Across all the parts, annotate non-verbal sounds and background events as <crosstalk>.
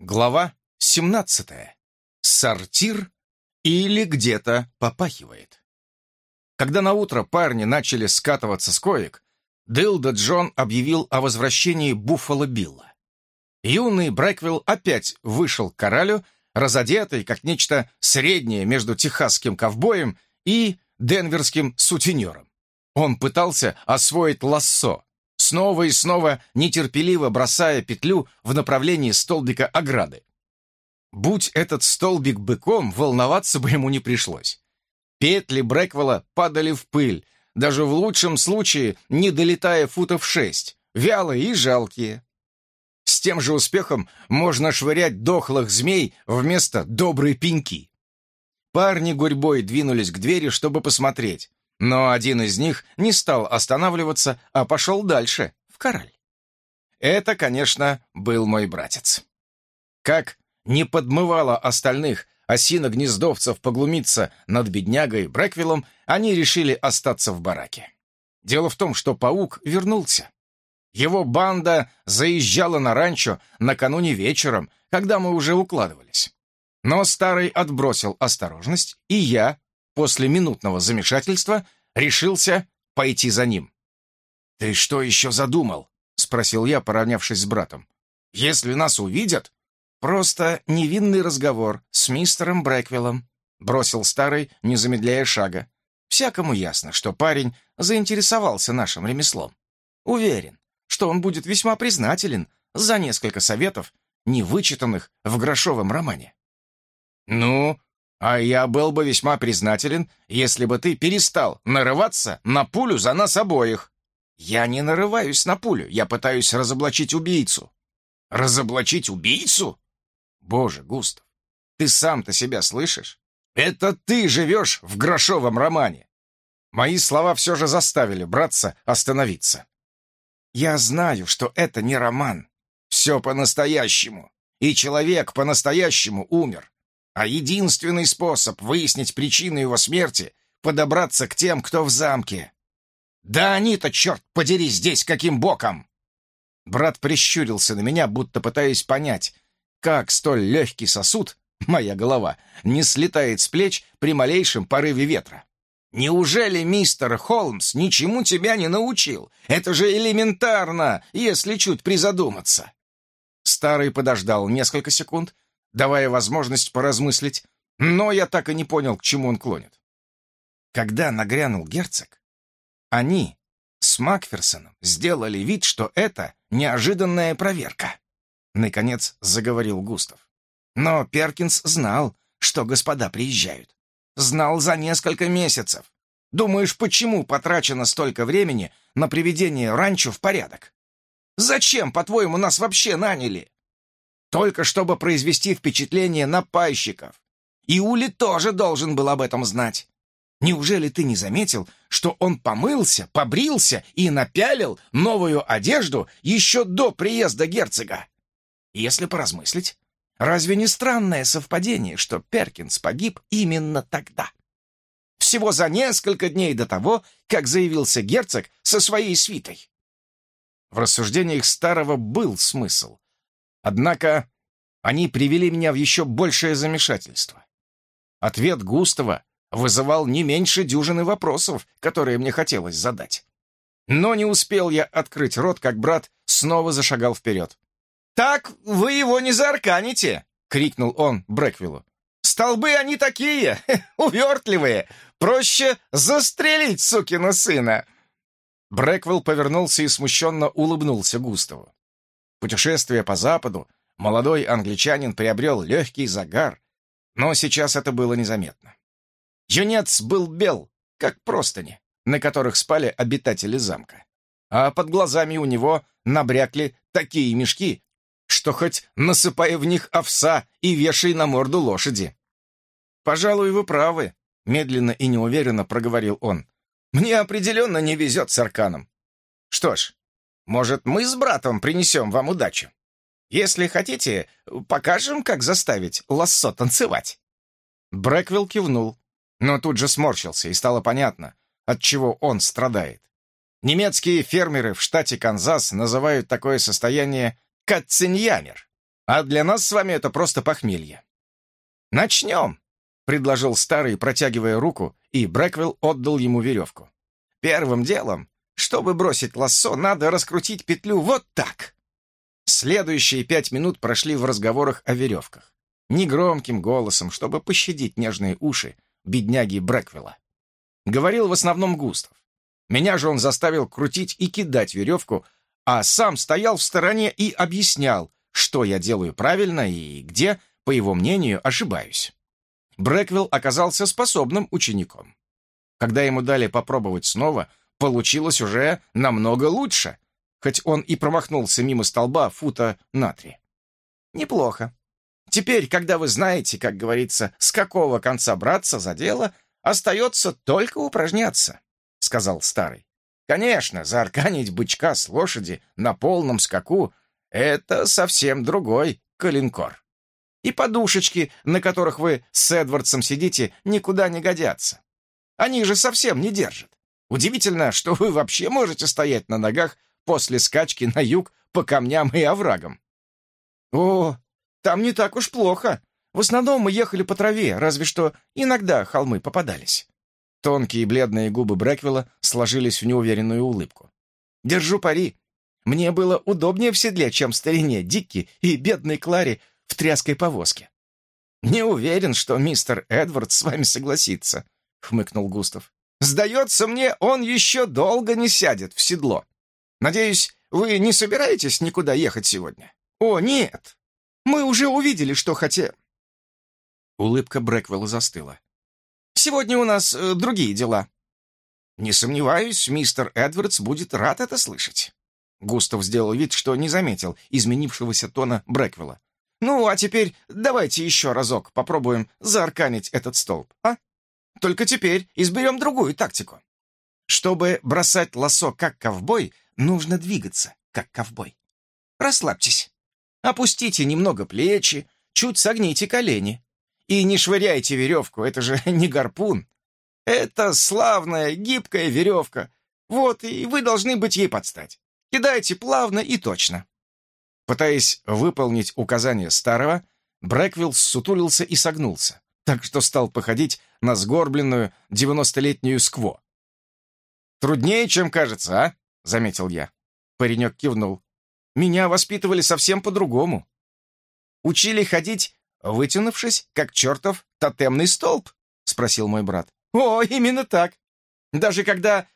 Глава 17. Сортир или где-то попахивает. Когда на утро парни начали скатываться с коек, Дилда Джон объявил о возвращении Буффало Билла. Юный Брэквилл опять вышел к коралю, разодетый как нечто среднее между техасским ковбоем и денверским сутенером. Он пытался освоить лассо, снова и снова нетерпеливо бросая петлю в направлении столбика ограды. Будь этот столбик быком, волноваться бы ему не пришлось. Петли Брэквелла падали в пыль, даже в лучшем случае не долетая футов шесть, вялые и жалкие. С тем же успехом можно швырять дохлых змей вместо доброй пеньки. Парни гурьбой двинулись к двери, чтобы посмотреть, но один из них не стал останавливаться, а пошел дальше, в кораль. Это, конечно, был мой братец. Как не подмывало остальных осиногнездовцев поглумиться над беднягой Брэквиллом, они решили остаться в бараке. Дело в том, что паук вернулся. Его банда заезжала на ранчо накануне вечером, когда мы уже укладывались. Но старый отбросил осторожность, и я, после минутного замешательства решился пойти за ним. «Ты что еще задумал?» — спросил я, поравнявшись с братом. «Если нас увидят...» «Просто невинный разговор с мистером Брэквиллом», — бросил старый, не замедляя шага. «Всякому ясно, что парень заинтересовался нашим ремеслом. Уверен, что он будет весьма признателен за несколько советов, не вычитанных в грошовом романе». «Ну, а я был бы весьма признателен, если бы ты перестал нарываться на пулю за нас обоих». «Я не нарываюсь на пулю, я пытаюсь разоблачить убийцу». «Разоблачить убийцу?» «Боже, Густав, ты сам-то себя слышишь? Это ты живешь в грошовом романе!» Мои слова все же заставили братца остановиться. «Я знаю, что это не роман. Все по-настоящему. И человек по-настоящему умер. А единственный способ выяснить причину его смерти — подобраться к тем, кто в замке. Да они-то, черт подери, здесь каким боком!» Брат прищурился на меня, будто пытаясь понять, как столь легкий сосуд, <laughs> моя голова, не слетает с плеч при малейшем порыве ветра. «Неужели мистер Холмс ничему тебя не научил? Это же элементарно, если чуть призадуматься!» Старый подождал несколько секунд, давая возможность поразмыслить, но я так и не понял, к чему он клонит. Когда нагрянул герцог, они с Макферсоном сделали вид, что это неожиданная проверка. Наконец заговорил Густав. Но Перкинс знал, что господа приезжают. Знал за несколько месяцев. Думаешь, почему потрачено столько времени на приведение ранчо в порядок? Зачем, по-твоему, нас вообще наняли? Только чтобы произвести впечатление на пайщиков. И Ули тоже должен был об этом знать. Неужели ты не заметил, что он помылся, побрился и напялил новую одежду еще до приезда герцога? Если поразмыслить, разве не странное совпадение, что Перкинс погиб именно тогда? Всего за несколько дней до того, как заявился герцог со своей свитой. В рассуждениях старого был смысл. Однако они привели меня в еще большее замешательство. Ответ Густава вызывал не меньше дюжины вопросов, которые мне хотелось задать. Но не успел я открыть рот, как брат снова зашагал вперед. «Так вы его не заарканите!» — крикнул он Брэквиллу. «Столбы они такие, <laughs> увертливые! Проще застрелить сукина сына!» Брэквилл повернулся и смущенно улыбнулся Густаву. Путешествие по Западу молодой англичанин приобрел легкий загар, но сейчас это было незаметно. Юнец был бел, как простыни, на которых спали обитатели замка. А под глазами у него набрякли такие мешки, что хоть насыпай в них овса и вешай на морду лошади. «Пожалуй, вы правы», — медленно и неуверенно проговорил он. «Мне определенно не везет с арканом. Что ж, может, мы с братом принесем вам удачу? Если хотите, покажем, как заставить лассо танцевать». Брэквилл кивнул, но тут же сморщился, и стало понятно, от чего он страдает. Немецкие фермеры в штате Канзас называют такое состояние Катциньямер. А для нас с вами это просто похмелье. Начнем, предложил старый, протягивая руку, и Брэквилл отдал ему веревку. Первым делом, чтобы бросить лассо, надо раскрутить петлю вот так. Следующие пять минут прошли в разговорах о веревках. Негромким голосом, чтобы пощадить нежные уши бедняги Брэквилла. Говорил в основном Густав. Меня же он заставил крутить и кидать веревку, а сам стоял в стороне и объяснял, что я делаю правильно и где, по его мнению, ошибаюсь. Брэквилл оказался способным учеником. Когда ему дали попробовать снова, получилось уже намного лучше, хоть он и промахнулся мимо столба фута на три. Неплохо. Теперь, когда вы знаете, как говорится, с какого конца браться за дело, остается только упражняться, — сказал старый. Конечно, заарканить бычка с лошади на полном скаку — это совсем другой калинкор. И подушечки, на которых вы с Эдвардсом сидите, никуда не годятся. Они же совсем не держат. Удивительно, что вы вообще можете стоять на ногах после скачки на юг по камням и оврагам. О, там не так уж плохо. В основном мы ехали по траве, разве что иногда холмы попадались. Тонкие бледные губы Брэквилла сложились в неуверенную улыбку. Держу пари. Мне было удобнее в седле, чем старине Дикки и бедной Кларе в тряской повозке. «Не уверен, что мистер Эдвард с вами согласится», — хмыкнул Густав. «Сдается мне, он еще долго не сядет в седло. Надеюсь, вы не собираетесь никуда ехать сегодня?» «О, нет! Мы уже увидели, что хотим». Улыбка Брэквелла застыла. «Сегодня у нас э, другие дела». «Не сомневаюсь, мистер Эдвардс будет рад это слышать». Густав сделал вид, что не заметил изменившегося тона Брэквелла. Ну, а теперь давайте еще разок попробуем заарканить этот столб, а? Только теперь изберем другую тактику. Чтобы бросать лосо как ковбой, нужно двигаться как ковбой. Расслабьтесь. Опустите немного плечи, чуть согните колени. И не швыряйте веревку, это же <laughs> не гарпун. Это славная, гибкая веревка. Вот, и вы должны быть ей подстать. Кидайте плавно и точно. Пытаясь выполнить указания старого, Брэквилл сутулился и согнулся, так что стал походить на сгорбленную девяностолетнюю скво. «Труднее, чем кажется, а?» — заметил я. Паренек кивнул. «Меня воспитывали совсем по-другому. Учили ходить, вытянувшись, как чертов тотемный столб?» — спросил мой брат. «О, именно так. Даже когда...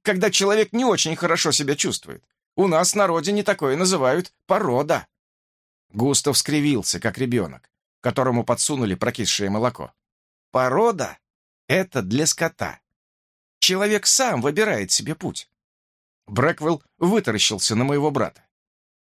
когда человек не очень хорошо себя чувствует. У нас на родине такое называют порода». Густав скривился, как ребенок, которому подсунули прокисшее молоко. «Порода — это для скота. Человек сам выбирает себе путь». Брэквелл вытаращился на моего брата.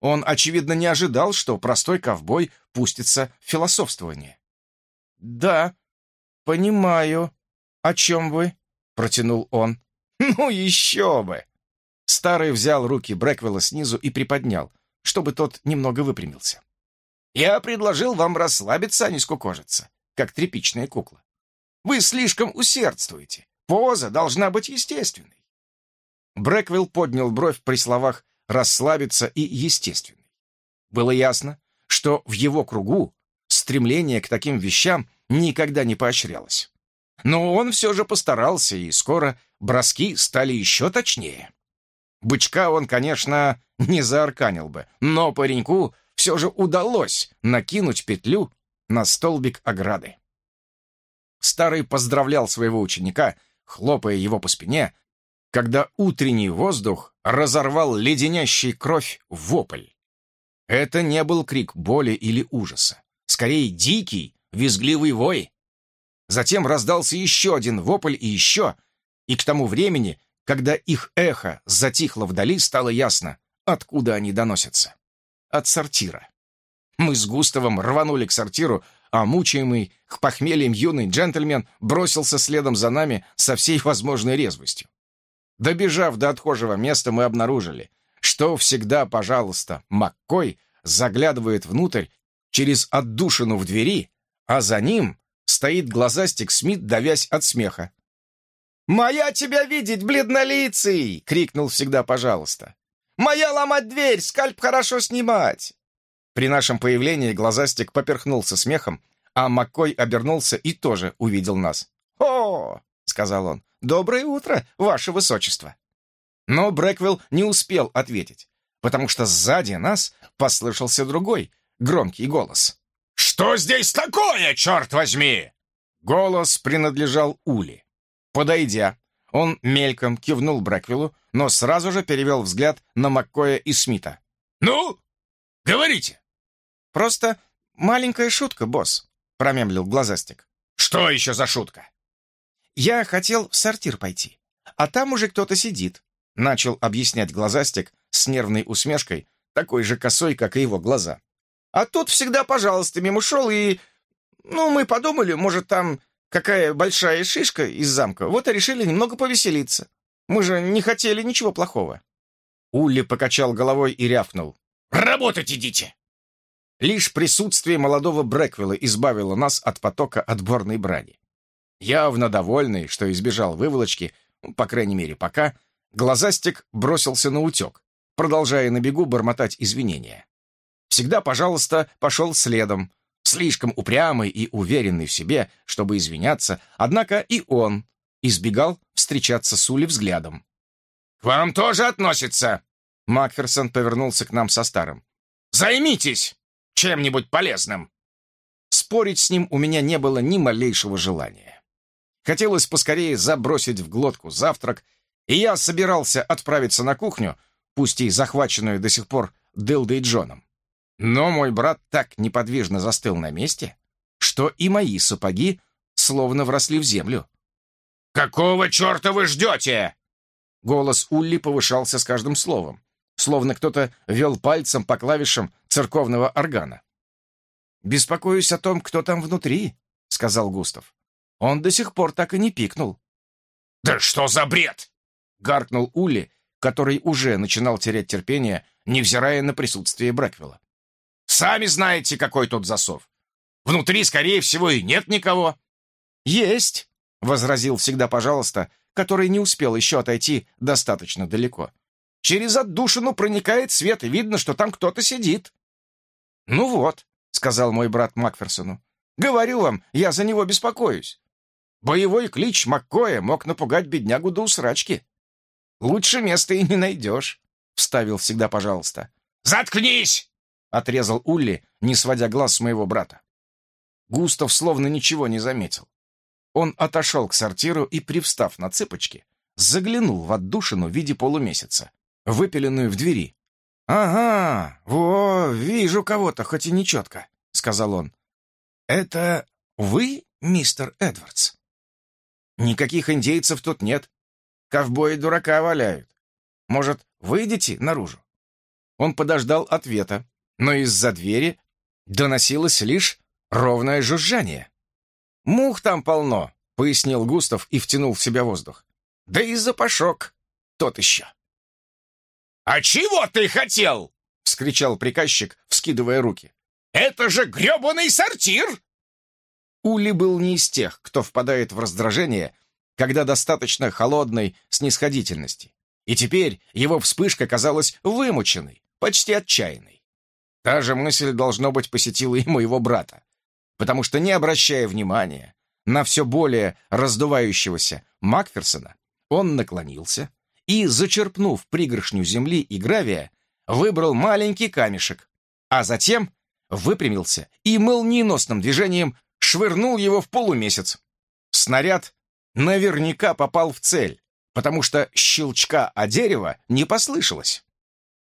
Он, очевидно, не ожидал, что простой ковбой пустится в философствование. «Да, понимаю. О чем вы?» — протянул он. «Ну еще бы!» Старый взял руки Брэквелла снизу и приподнял, чтобы тот немного выпрямился. «Я предложил вам расслабиться, а не скукожиться, как тряпичная кукла. Вы слишком усердствуете. Поза должна быть естественной». Брэквилл поднял бровь при словах «расслабиться» и «естественный». Было ясно, что в его кругу стремление к таким вещам никогда не поощрялось. Но он все же постарался, и скоро броски стали еще точнее. Бычка он, конечно, не заарканил бы, но пареньку все же удалось накинуть петлю на столбик ограды. Старый поздравлял своего ученика, хлопая его по спине, когда утренний воздух разорвал леденящий кровь вопль. Это не был крик боли или ужаса, скорее дикий, визгливый вой. Затем раздался еще один вопль и еще, и к тому времени когда их эхо затихло вдали, стало ясно, откуда они доносятся. От сортира. Мы с Густавом рванули к сортиру, а мучаемый к похмельям юный джентльмен бросился следом за нами со всей возможной резвостью. Добежав до отхожего места, мы обнаружили, что всегда, пожалуйста, Маккой заглядывает внутрь через отдушину в двери, а за ним стоит глазастик Смит, давясь от смеха. «Моя тебя видеть, бледнолицый!» — крикнул всегда «пожалуйста». «Моя ломать дверь, скальп хорошо снимать!» При нашем появлении глазастик поперхнулся смехом, а Маккой обернулся и тоже увидел нас. «О!» — сказал он. «Доброе утро, ваше высочество!» Но Брэквилл не успел ответить, потому что сзади нас послышался другой, громкий голос. «Что здесь такое, черт возьми?» Голос принадлежал Ули. Подойдя, он мельком кивнул Брэквиллу, но сразу же перевел взгляд на Маккоя и Смита. «Ну, говорите!» «Просто маленькая шутка, босс», — промемлил глазастик. «Что еще за шутка?» «Я хотел в сортир пойти, а там уже кто-то сидит», — начал объяснять глазастик с нервной усмешкой, такой же косой, как и его глаза. «А тут всегда, пожалуйста, мимо шел и... Ну, мы подумали, может, там какая большая шишка из замка, вот и решили немного повеселиться. Мы же не хотели ничего плохого». Улли покачал головой и рявкнул. «Работать идите!» Лишь присутствие молодого Брэквилла избавило нас от потока отборной брани. Явно довольный, что избежал выволочки, ну, по крайней мере, пока, глазастик бросился на утек, продолжая на бегу бормотать извинения. Всегда, пожалуйста, пошел следом, слишком упрямый и уверенный в себе, чтобы извиняться, однако и он избегал встречаться с Ули взглядом. «К вам тоже относится!» Макферсон повернулся к нам со старым. «Займитесь чем-нибудь полезным!» Спорить с ним у меня не было ни малейшего желания. Хотелось поскорее забросить в глотку завтрак, и я собирался отправиться на кухню, пусть и захваченную до сих пор Дилдой Джоном. Но мой брат так неподвижно застыл на месте, что и мои сапоги словно вросли в землю. «Какого черта вы ждете?» Голос Улли повышался с каждым словом, словно кто-то вел пальцем по клавишам церковного органа. «Беспокоюсь о том, кто там внутри», — сказал Густав. Он до сих пор так и не пикнул. «Да что за бред!» — гаркнул Улли, который уже начинал терять терпение, невзирая на присутствие Брэквилла. «Сами знаете, какой тут засов. Внутри, скорее всего, и нет никого». «Есть!» — возразил всегда «пожалуйста», который не успел еще отойти достаточно далеко. «Через отдушину проникает свет, и видно, что там кто-то сидит». «Ну вот», — сказал мой брат Макферсону, — «говорю вам, я за него беспокоюсь. Боевой клич Маккоя мог напугать беднягу до усрачки. «Лучше места и не найдешь», — вставил всегда «пожалуйста». «Заткнись!» — отрезал Улли, не сводя глаз с моего брата. Густав словно ничего не заметил. Он отошел к сортиру и, привстав на цыпочки, заглянул в отдушину в виде полумесяца, выпиленную в двери. «Ага, во, вижу кого-то, хоть и нечетко», — сказал он. «Это вы, мистер Эдвардс?» Никаких индейцев тут нет. Ковбои дурака валяют. Может, выйдете наружу?» Он подождал ответа, но из-за двери доносилось лишь ровное жужжание. «Мух там полно», — пояснил Густав и втянул в себя воздух. «Да и запашок тот еще». «А чего ты хотел?» — вскричал приказчик, вскидывая руки. «Это же гребаный сортир!» Ули был не из тех, кто впадает в раздражение, когда достаточно холодной снисходительности. И теперь его вспышка казалась вымученной, почти отчаянной. Та же мысль, должно быть, посетила и моего брата, потому что, не обращая внимания на все более раздувающегося Макферсона, он наклонился и, зачерпнув пригоршню земли и гравия, выбрал маленький камешек, а затем выпрямился и молниеносным движением швырнул его в полумесяц. Снаряд наверняка попал в цель, потому что щелчка о дерево не послышалось.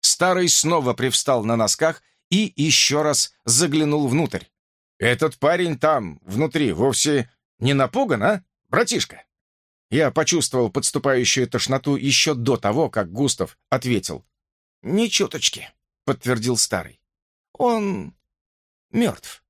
Старый снова привстал на носках и еще раз заглянул внутрь. «Этот парень там, внутри, вовсе не напуган, а, братишка?» Я почувствовал подступающую тошноту еще до того, как Густав ответил. «Ни чуточки», — подтвердил старый. «Он мертв».